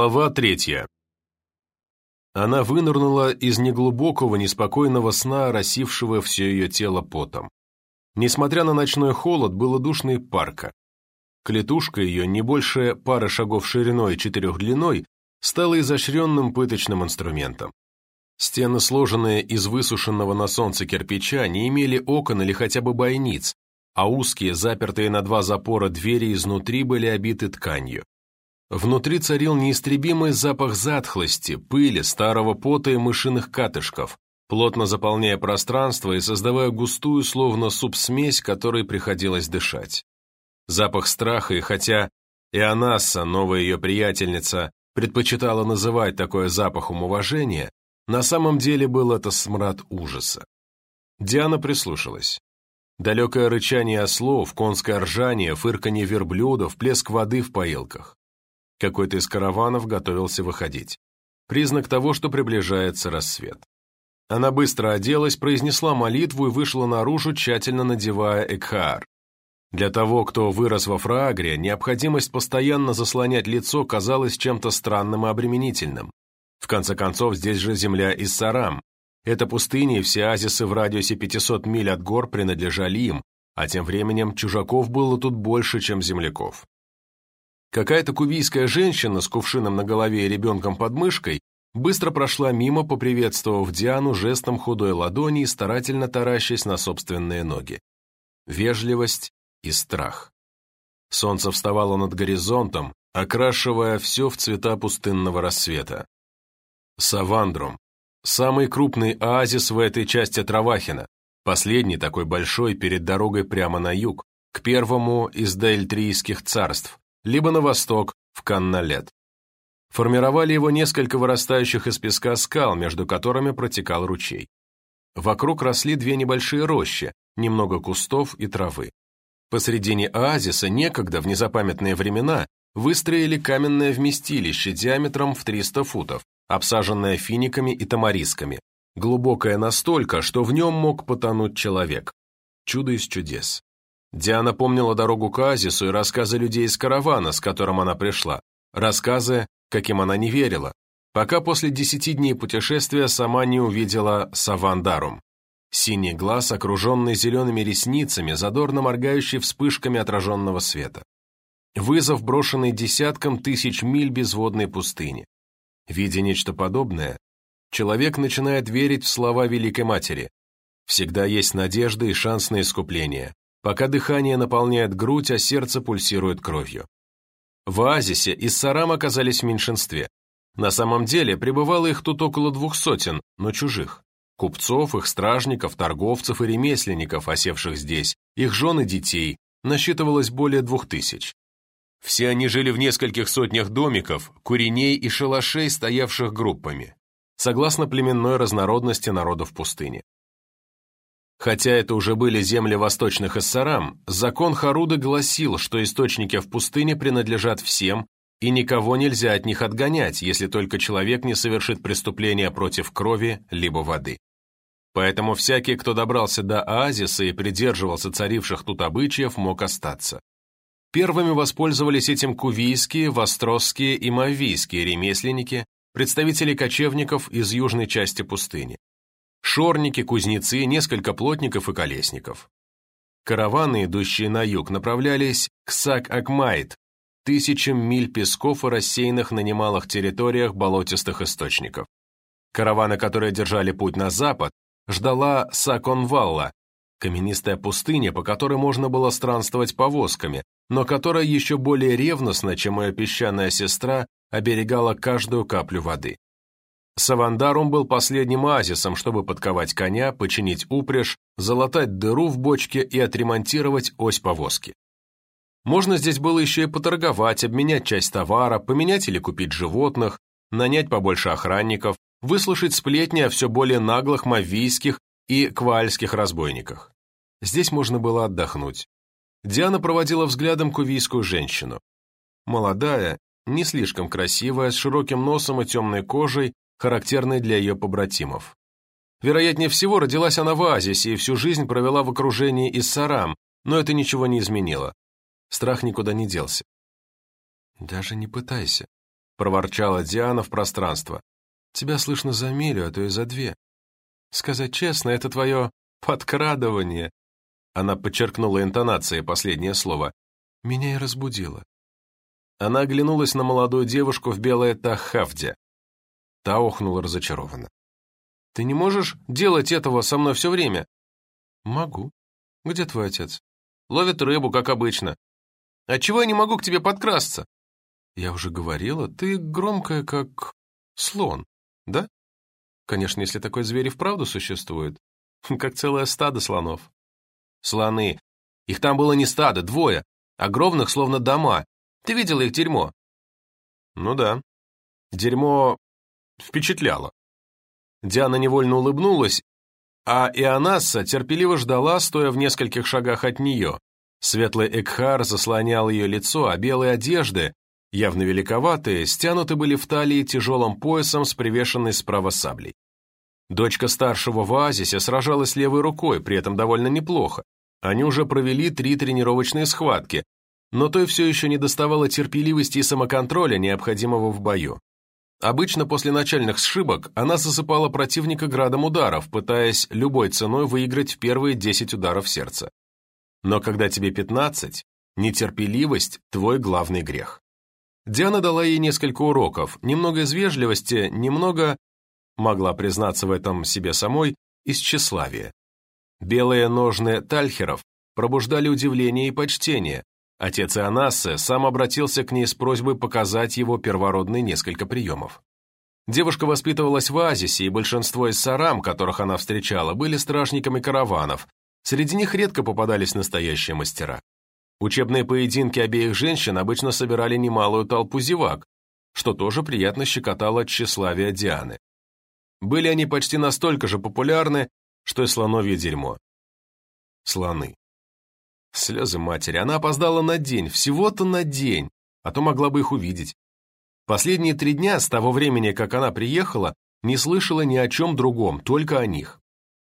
Глава третья. Она вынырнула из неглубокого, неспокойного сна, росившего все ее тело потом. Несмотря на ночной холод, было душно и парко. Клетушка ее, не больше пары шагов шириной и четырех длиной, стала изощренным пыточным инструментом. Стены, сложенные из высушенного на солнце кирпича, не имели окон или хотя бы бойниц, а узкие, запертые на два запора двери изнутри были обиты тканью. Внутри царил неистребимый запах затхлости, пыли, старого пота и мышиных катышков, плотно заполняя пространство и создавая густую, словно суп-смесь, которой приходилось дышать. Запах страха, и хотя Ионасса, новая ее приятельница, предпочитала называть такое запахом уважения, на самом деле был это смрад ужаса. Диана прислушалась. Далекое рычание ослов, конское ржание, фырканье верблюдов, плеск воды в поилках. Какой-то из караванов готовился выходить. Признак того, что приближается рассвет. Она быстро оделась, произнесла молитву и вышла наружу, тщательно надевая экхаар. Для того, кто вырос во Фраагре, необходимость постоянно заслонять лицо казалась чем-то странным и обременительным. В конце концов, здесь же земля Иссарам. Это пустыни и все оазисы в радиусе 500 миль от гор принадлежали им, а тем временем чужаков было тут больше, чем земляков. Какая-то кубийская женщина с кувшином на голове и ребенком под мышкой быстро прошла мимо, поприветствовав Диану жестом худой ладони и старательно таращась на собственные ноги. Вежливость и страх. Солнце вставало над горизонтом, окрашивая все в цвета пустынного рассвета. Савандрум. Самый крупный оазис в этой части Травахина, последний такой большой перед дорогой прямо на юг, к первому из дельтрийских царств, либо на восток, в Канналет. Формировали его несколько вырастающих из песка скал, между которыми протекал ручей. Вокруг росли две небольшие рощи, немного кустов и травы. Посредине оазиса некогда, в незапамятные времена, выстроили каменное вместилище диаметром в 300 футов, обсаженное финиками и тамарисками, глубокое настолько, что в нем мог потонуть человек. Чудо из чудес. Диана помнила дорогу к оазису и рассказы людей из каравана, с которым она пришла. Рассказы, каким она не верила, пока после десяти дней путешествия сама не увидела Савандарум. Синий глаз, окруженный зелеными ресницами, задорно моргающий вспышками отраженного света. Вызов, брошенный десяткам тысяч миль безводной пустыни. Видя нечто подобное, человек начинает верить в слова Великой Матери. Всегда есть надежда и шанс на искупление пока дыхание наполняет грудь, а сердце пульсирует кровью. В оазисе из Сарам оказались в меньшинстве. На самом деле пребывало их тут около двух сотен, но чужих. Купцов, их стражников, торговцев и ремесленников, осевших здесь, их жен и детей, насчитывалось более двух тысяч. Все они жили в нескольких сотнях домиков, куреней и шалашей, стоявших группами, согласно племенной разнородности народов пустыни. Хотя это уже были земли восточных Иссарам, закон Харуда гласил, что источники в пустыне принадлежат всем, и никого нельзя от них отгонять, если только человек не совершит преступление против крови либо воды. Поэтому всякий, кто добрался до оазиса и придерживался царивших тут обычаев, мог остаться. Первыми воспользовались этим кувийские, востросские и мавийские ремесленники, представители кочевников из южной части пустыни шорники, кузнецы, несколько плотников и колесников. Караваны, идущие на юг, направлялись к Сак-Акмайт, тысячам миль песков и рассеянных на немалых территориях болотистых источников. Караваны, которые держали путь на запад, ждала Саконвалла, каменистая пустыня, по которой можно было странствовать повозками, но которая еще более ревностно, чем ее песчаная сестра, оберегала каждую каплю воды. Савандарум был последним оазисом, чтобы подковать коня, починить упряжь, залатать дыру в бочке и отремонтировать ось повозки. Можно здесь было еще и поторговать, обменять часть товара, поменять или купить животных, нанять побольше охранников, выслушать сплетни о все более наглых мавийских и квальских разбойниках. Здесь можно было отдохнуть. Диана проводила взглядом кувийскую женщину. Молодая, не слишком красивая, с широким носом и темной кожей, характерной для ее побратимов. Вероятнее всего, родилась она в оазисе и всю жизнь провела в окружении Иссарам, но это ничего не изменило. Страх никуда не делся. «Даже не пытайся», проворчала Диана в пространство. «Тебя слышно за милю, а то и за две. Сказать честно, это твое подкрадывание». Она подчеркнула интонацией последнее слово. «Меня и разбудило». Она оглянулась на молодую девушку в белой тахавде. Та охнула разочарованно. «Ты не можешь делать этого со мной все время?» «Могу. Где твой отец?» «Ловит рыбу, как обычно. Отчего я не могу к тебе подкрасться?» «Я уже говорила, ты громкая, как слон, да? Конечно, если такой зверь и вправду существует. Как целое стадо слонов». «Слоны. Их там было не стадо, двое. Огромных, словно дома. Ты видела их дерьмо?» «Ну да. Дерьмо впечатляло». Диана невольно улыбнулась, а Ионасса терпеливо ждала, стоя в нескольких шагах от нее. Светлый Экхар заслонял ее лицо, а белые одежды, явно великоватые, стянуты были в талии тяжелым поясом с привешенной справа саблей. Дочка старшего в оазисе сражалась левой рукой, при этом довольно неплохо. Они уже провели три тренировочные схватки, но той все еще не доставало терпеливости и самоконтроля, необходимого в бою. Обычно после начальных сшибок она засыпала противника градом ударов, пытаясь любой ценой выиграть первые 10 ударов сердца. Но когда тебе 15, нетерпеливость – твой главный грех. Диана дала ей несколько уроков, немного из вежливости, немного, могла признаться в этом себе самой, из тщеславия. Белые ножны тальхеров пробуждали удивление и почтение. Отец Ионассы сам обратился к ней с просьбой показать его первородные несколько приемов. Девушка воспитывалась в оазисе, и большинство из сарам, которых она встречала, были стражниками караванов. Среди них редко попадались настоящие мастера. Учебные поединки обеих женщин обычно собирали немалую толпу зевак, что тоже приятно щекотало тщеславие Дианы. Были они почти настолько же популярны, что и слоновье дерьмо. Слоны. Слезы матери. Она опоздала на день, всего-то на день, а то могла бы их увидеть. Последние три дня, с того времени, как она приехала, не слышала ни о чем другом, только о них.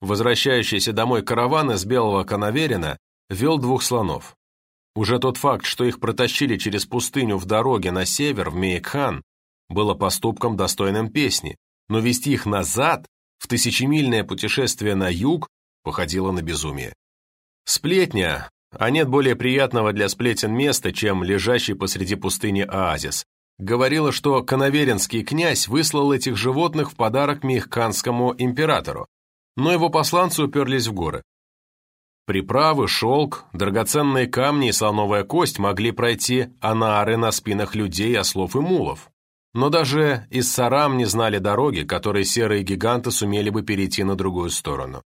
Возвращающийся домой караван из Белого Коноверина вел двух слонов. Уже тот факт, что их протащили через пустыню в дороге на север, в Мейкхан, было поступком достойным песни, но вести их назад, в тысячемильное путешествие на юг, походило на безумие. Сплетня, а нет более приятного для сплетен места, чем лежащий посреди пустыни оазис, говорила, что коноверинский князь выслал этих животных в подарок Мехканскому императору, но его посланцы уперлись в горы. Приправы, шелк, драгоценные камни и слоновая кость могли пройти анары на спинах людей, ослов и мулов. Но даже из Сарам не знали дороги, которые серые гиганты сумели бы перейти на другую сторону.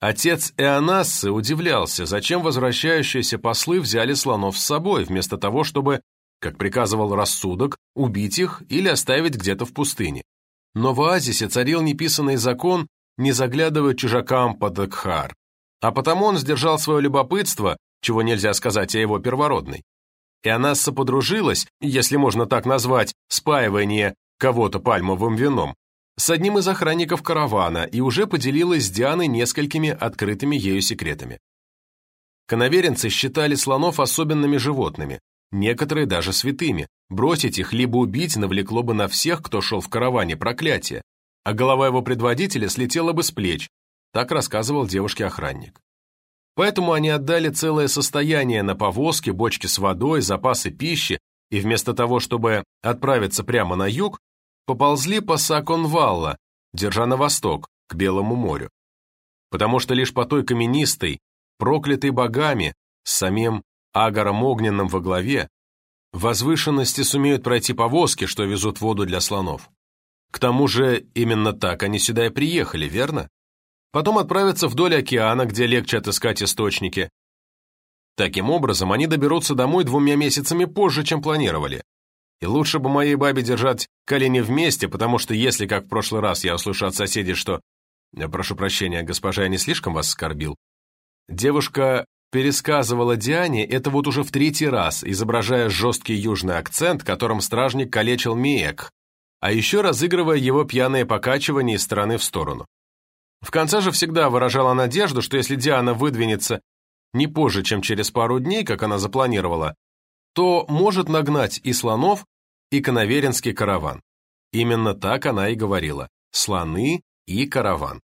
Отец Эонассы удивлялся, зачем возвращающиеся послы взяли слонов с собой, вместо того, чтобы, как приказывал рассудок, убить их или оставить где-то в пустыне. Но в оазисе царил неписанный закон не заглядывать чужакам под Экхар, а потому он сдержал свое любопытство, чего нельзя сказать о его первородной. И она соподружилась, если можно так назвать, спаивание кого-то пальмовым вином, с одним из охранников каравана и уже поделилась с Дианой несколькими открытыми ею секретами. Коноверенцы считали слонов особенными животными, некоторые даже святыми. Бросить их либо убить навлекло бы на всех, кто шел в караване, проклятие, а голова его предводителя слетела бы с плеч, так рассказывал девушке охранник. Поэтому они отдали целое состояние на повозки, бочки с водой, запасы пищи, и вместо того, чтобы отправиться прямо на юг, поползли по Саконвалла, держа на восток, к Белому морю. Потому что лишь по той каменистой, проклятой богами, с самим Агаром Огненным во главе, возвышенности сумеют пройти повозки, что везут воду для слонов. К тому же именно так они сюда и приехали, верно? потом отправятся вдоль океана, где легче отыскать источники. Таким образом, они доберутся домой двумя месяцами позже, чем планировали. И лучше бы моей бабе держать колени вместе, потому что если, как в прошлый раз, я услышу от соседей, что... Прошу прощения, госпожа, я не слишком вас оскорбил? Девушка пересказывала Диане это вот уже в третий раз, изображая жесткий южный акцент, которым стражник калечил Миек, а еще разыгрывая его пьяное покачивание из стороны в сторону. В конце же всегда выражала надежду, что если Диана выдвинется не позже, чем через пару дней, как она запланировала, то может нагнать и слонов, и Коноверинский караван. Именно так она и говорила «слоны и караван».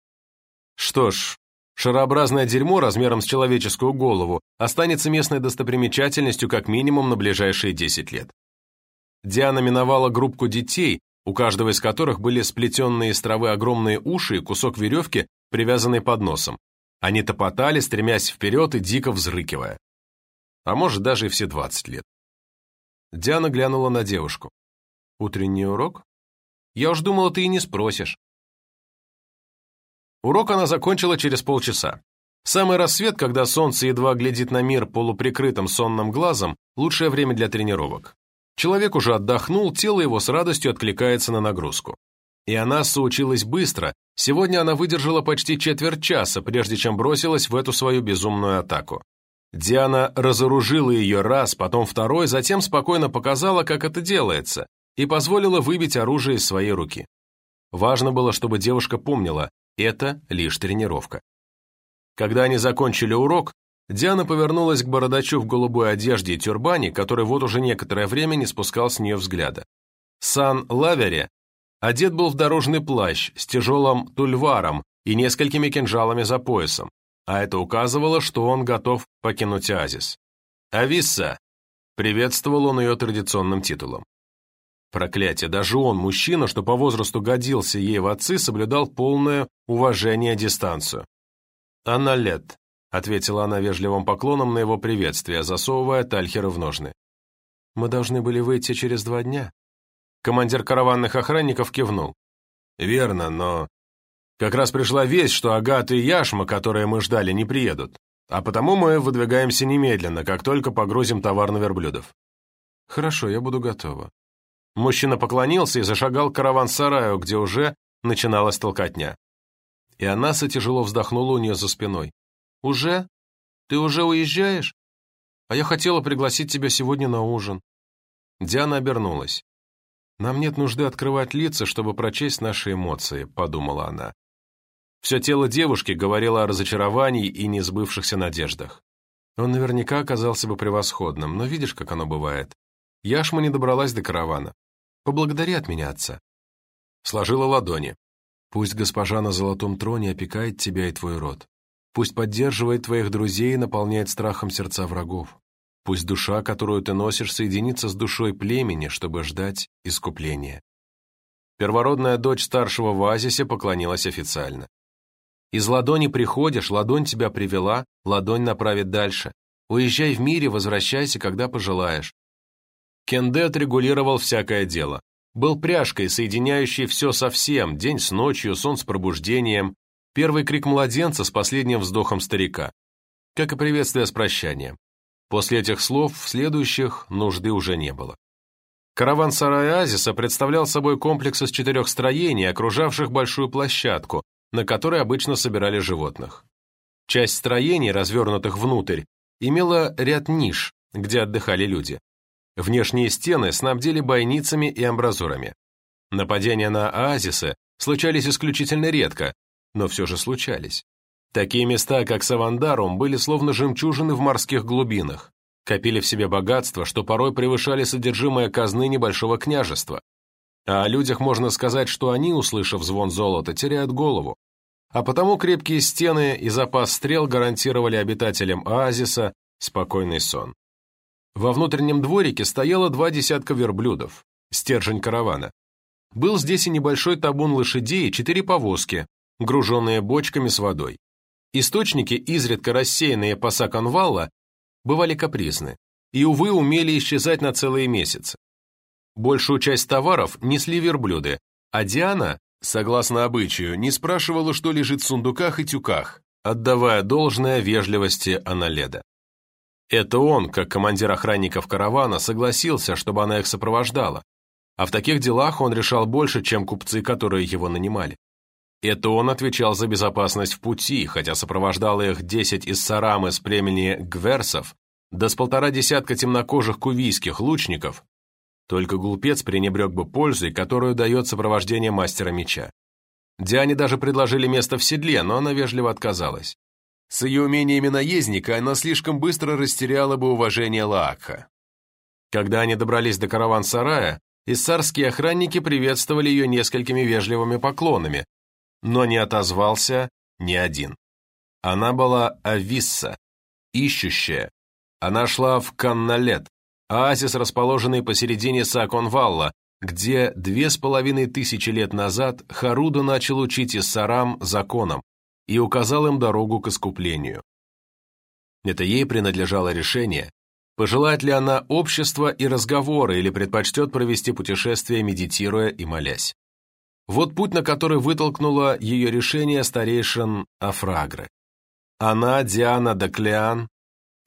Что ж, шарообразное дерьмо размером с человеческую голову останется местной достопримечательностью как минимум на ближайшие 10 лет. Диана миновала группку детей, у каждого из которых были сплетенные из травы огромные уши и кусок веревки, привязанный под носом. Они топотали, стремясь вперед и дико взрыкивая. А может, даже и все 20 лет. Диана глянула на девушку. «Утренний урок? Я уж думала, ты и не спросишь». Урок она закончила через полчаса. Самый рассвет, когда солнце едва глядит на мир полуприкрытым сонным глазом, лучшее время для тренировок. Человек уже отдохнул, тело его с радостью откликается на нагрузку. И она соучилась быстро, сегодня она выдержала почти четверть часа, прежде чем бросилась в эту свою безумную атаку. Диана разоружила ее раз, потом второй, затем спокойно показала, как это делается, и позволила выбить оружие из своей руки. Важно было, чтобы девушка помнила, это лишь тренировка. Когда они закончили урок, Диана повернулась к бородачу в голубой одежде и тюрбане, который вот уже некоторое время не спускал с нее взгляда. Сан Лавере одет был в дорожный плащ с тяжелым тульваром и несколькими кинжалами за поясом, а это указывало, что он готов покинуть оазис. «Ависса!» — приветствовал он ее традиционным титулом. Проклятие, даже он, мужчина, что по возрасту годился ей в отцы, соблюдал полное уважение дистанцию. «Анна лет», — ответила она вежливым поклоном на его приветствие, засовывая Тальхера в ножны. «Мы должны были выйти через два дня». Командир караванных охранников кивнул. «Верно, но как раз пришла весть, что Агат и Яшма, которые мы ждали, не приедут. А потому мы выдвигаемся немедленно, как только погрузим товар на верблюдов». «Хорошо, я буду готова». Мужчина поклонился и зашагал к караван-сараю, где уже начиналась толкотня. И Анаса тяжело вздохнула у нее за спиной. «Уже? Ты уже уезжаешь? А я хотела пригласить тебя сегодня на ужин». Диана обернулась. «Нам нет нужды открывать лица, чтобы прочесть наши эмоции», — подумала она. Все тело девушки говорило о разочаровании и несбывшихся надеждах. Он наверняка оказался бы превосходным, но видишь, как оно бывает. Яшма не добралась до каравана. Поблагодари от меня, отца. Сложила ладони. Пусть госпожа на золотом троне опекает тебя и твой род. Пусть поддерживает твоих друзей и наполняет страхом сердца врагов. Пусть душа, которую ты носишь, соединится с душой племени, чтобы ждать искупления. Первородная дочь старшего в оазисе поклонилась официально. Из ладони приходишь, ладонь тебя привела, ладонь направит дальше. Уезжай в мире, возвращайся, когда пожелаешь. Кенде отрегулировал всякое дело. Был пряжкой, соединяющей все со всем, день с ночью, сон с пробуждением, первый крик младенца с последним вздохом старика. Как и приветствие с прощанием. После этих слов в следующих нужды уже не было. Караван сарая Азиса представлял собой комплекс из четырех строений, окружавших большую площадку, на которой обычно собирали животных. Часть строений, развернутых внутрь, имела ряд ниш, где отдыхали люди. Внешние стены снабдили бойницами и амбразурами. Нападения на оазисы случались исключительно редко, но все же случались. Такие места, как Савандарум, были словно жемчужины в морских глубинах, копили в себе богатство, что порой превышали содержимое казны небольшого княжества. А о людях можно сказать, что они, услышав звон золота, теряют голову. А потому крепкие стены и запас стрел гарантировали обитателям оазиса спокойный сон. Во внутреннем дворике стояло два десятка верблюдов, стержень каравана. Был здесь и небольшой табун лошадей и четыре повозки, груженные бочками с водой. Источники, изредка рассеянные по Саканвалла, бывали капризны и, увы, умели исчезать на целые месяцы. Большую часть товаров несли верблюды, а Диана, согласно обычаю, не спрашивала, что лежит в сундуках и тюках, отдавая должное вежливости Аналеда. Это он, как командир охранников каравана, согласился, чтобы она их сопровождала, а в таких делах он решал больше, чем купцы, которые его нанимали. Это он отвечал за безопасность в пути, хотя сопровождал их десять из Сарамы с племени Гверсов, да с полтора десятка темнокожих кувийских лучников, только глупец пренебрег бы пользой, которую дает сопровождение мастера меча. Диане даже предложили место в седле, но она вежливо отказалась. С ее умениями наездника она слишком быстро растеряла бы уважение Лаакха. Когда они добрались до караван-сарая, Иссарские охранники приветствовали ее несколькими вежливыми поклонами, но не отозвался ни один. Она была Ависса, ищущая. Она шла в Канналет, оазис, расположенный посередине Саконвалла, где две с половиной тысячи лет назад Харуда начал учить Иссарам законам и указал им дорогу к искуплению. Это ей принадлежало решение, пожелает ли она общества и разговора или предпочтет провести путешествие, медитируя и молясь. Вот путь, на который вытолкнуло ее решение старейшин Афрагры. Она, Диана Даклеан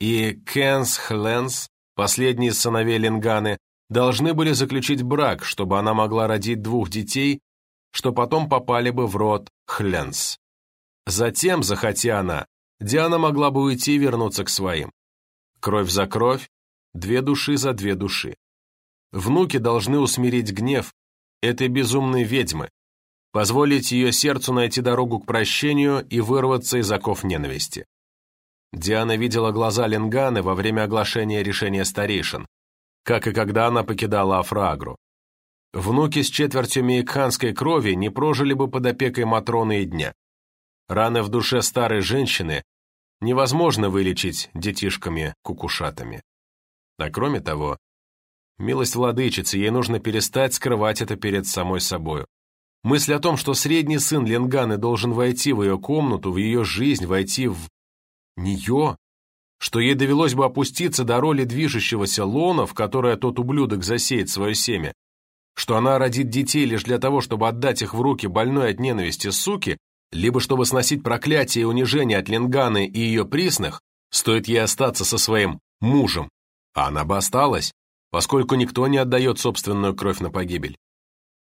и Кенс Хленс, последние сыновей Ленганы, должны были заключить брак, чтобы она могла родить двух детей, что потом попали бы в род Хленс. Затем, захотя она, Диана могла бы уйти и вернуться к своим. Кровь за кровь, две души за две души. Внуки должны усмирить гнев этой безумной ведьмы, позволить ее сердцу найти дорогу к прощению и вырваться из оков ненависти. Диана видела глаза Ленганы во время оглашения решения старейшин, как и когда она покидала Афрагру. Внуки с четвертью мейкханской крови не прожили бы под опекой Матроны и дня. Раны в душе старой женщины невозможно вылечить детишками-кукушатами. А кроме того, милость владычицы, ей нужно перестать скрывать это перед самой собою. Мысль о том, что средний сын Ленганы должен войти в ее комнату, в ее жизнь, войти в нее, что ей довелось бы опуститься до роли движущегося лона, в которое тот ублюдок засеет свое семя, что она родит детей лишь для того, чтобы отдать их в руки больной от ненависти суки, либо чтобы сносить проклятие и унижение от Ленганы и ее присных, стоит ей остаться со своим мужем, а она бы осталась, поскольку никто не отдает собственную кровь на погибель.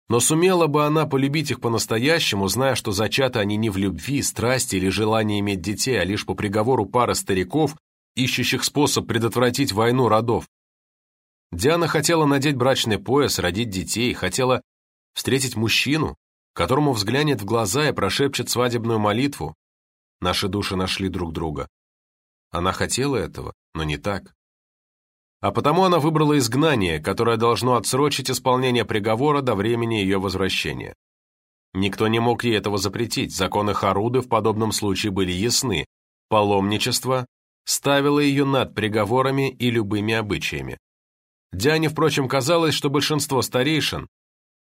Но сумела бы она полюбить их по-настоящему, зная, что зачаты они не в любви, страсти или желании иметь детей, а лишь по приговору пары стариков, ищущих способ предотвратить войну родов. Диана хотела надеть брачный пояс, родить детей, хотела встретить мужчину, которому взглянет в глаза и прошепчет свадебную молитву. Наши души нашли друг друга. Она хотела этого, но не так. А потому она выбрала изгнание, которое должно отсрочить исполнение приговора до времени ее возвращения. Никто не мог ей этого запретить, законы Харуды в подобном случае были ясны. Паломничество ставило ее над приговорами и любыми обычаями. Диане, впрочем, казалось, что большинство старейшин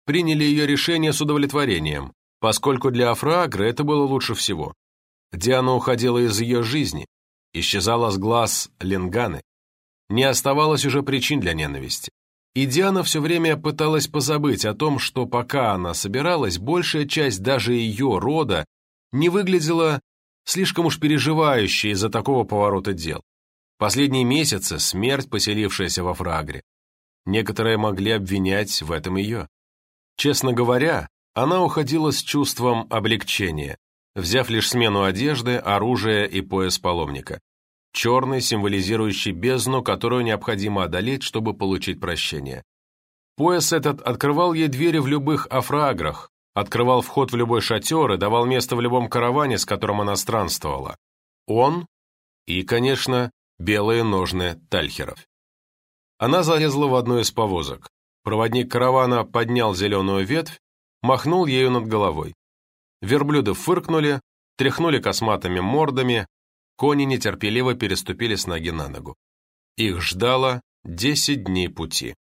приняли ее решение с удовлетворением, поскольку для Афраагры это было лучше всего. Диана уходила из ее жизни, исчезала с глаз Ленганы. Не оставалось уже причин для ненависти. И Диана все время пыталась позабыть о том, что пока она собиралась, большая часть даже ее рода не выглядела слишком уж переживающей из-за такого поворота дел. Последние месяцы смерть, поселившаяся во Фрагре. Некоторые могли обвинять в этом ее. Честно говоря, она уходила с чувством облегчения, взяв лишь смену одежды, оружия и пояс паломника черный, символизирующий бездну, которую необходимо одолеть, чтобы получить прощение. Пояс этот открывал ей двери в любых афраграх, открывал вход в любой шатер и давал место в любом караване, с которым она странствовала. Он и, конечно, белые ножны тальхеров. Она залезла в одну из повозок. Проводник каравана поднял зеленую ветвь, махнул ею над головой. Верблюды фыркнули, тряхнули косматыми мордами, Кони нетерпеливо переступили с ноги на ногу. Их ждало десять дней пути.